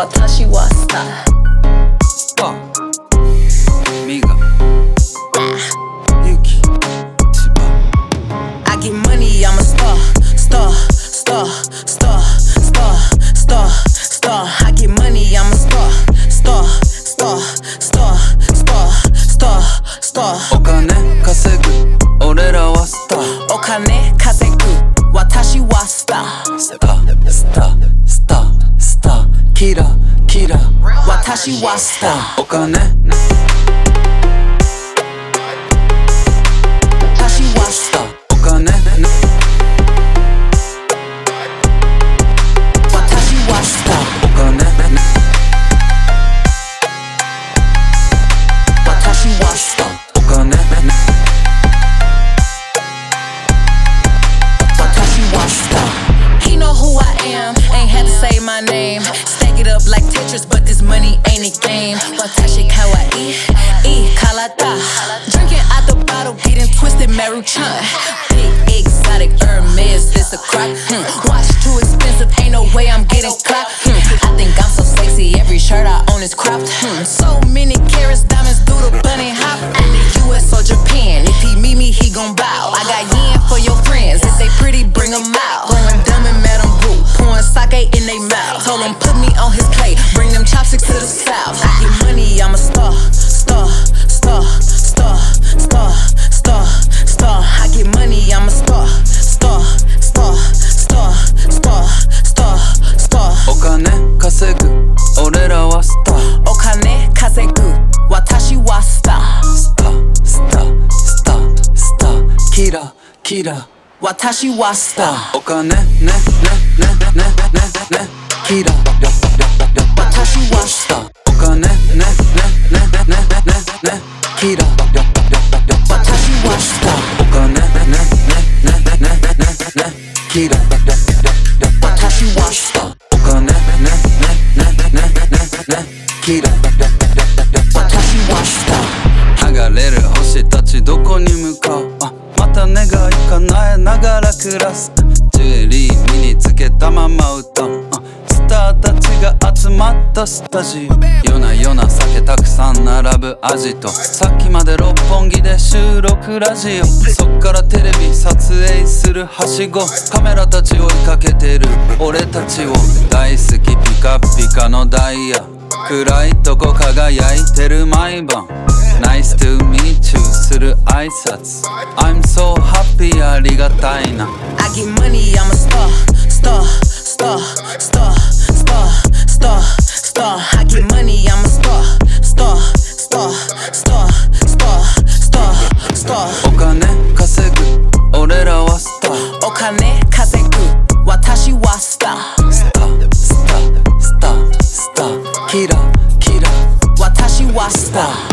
私はスターパミガユキ千葉 I get money, I'm a star, star, star, star, star, star, star. I get money, I'm a star, star, star, star, star, star, star. お金稼ぐ俺らはスターお金稼ぐ私はスタースタースタースタースター キラキラ。私はスター。お金 Halata. Drinking out the bottle, getting twisted, Maruchan. Big exotic Hermes, this a crock. Hmm. Watch too expensive, ain't no way I'm getting clapped. Hmm. I think I'm so sexy, every shirt I own is cropped. Hmm. So many carrots, diamonds, do the bunny hop. In the US or Japan, if he meet me, he gon' bow. I got yen for your friends, if they pretty, bring them out. Going dumb and mad on boo, pouring sake in they mouth. Told him put me on his plate, bring them chopsticks to the south. I get money, I'm a star, star. Star, star, star, star, star I get money, I'm a star, star, star, star, star, star, star お金稼ぐ俺らはスターお金稼ぐ私はスタースタースタースタースターキラキラ私はスターお金ねねねねねねねキラ私ねねキラ私はスター。剥がれる星たちどこに向かう？あまた願い叶えながら暮らす。ジュエリー身につけたまま歌う。スターたちが集まったスタジオ。夜な夜な酒たくさん並ぶアジト。さっきまで六本木で収録ラジオ。そっからテレビ撮影するはしご。カメラたち追いかけてる。俺たちを大好き。ピカピカのダイヤ。暗いとこ輝いてる毎晩 Nice to meet you する挨拶 I'm so happy ありがたいな I get money, I'm a star, star, star, star, star, Basta.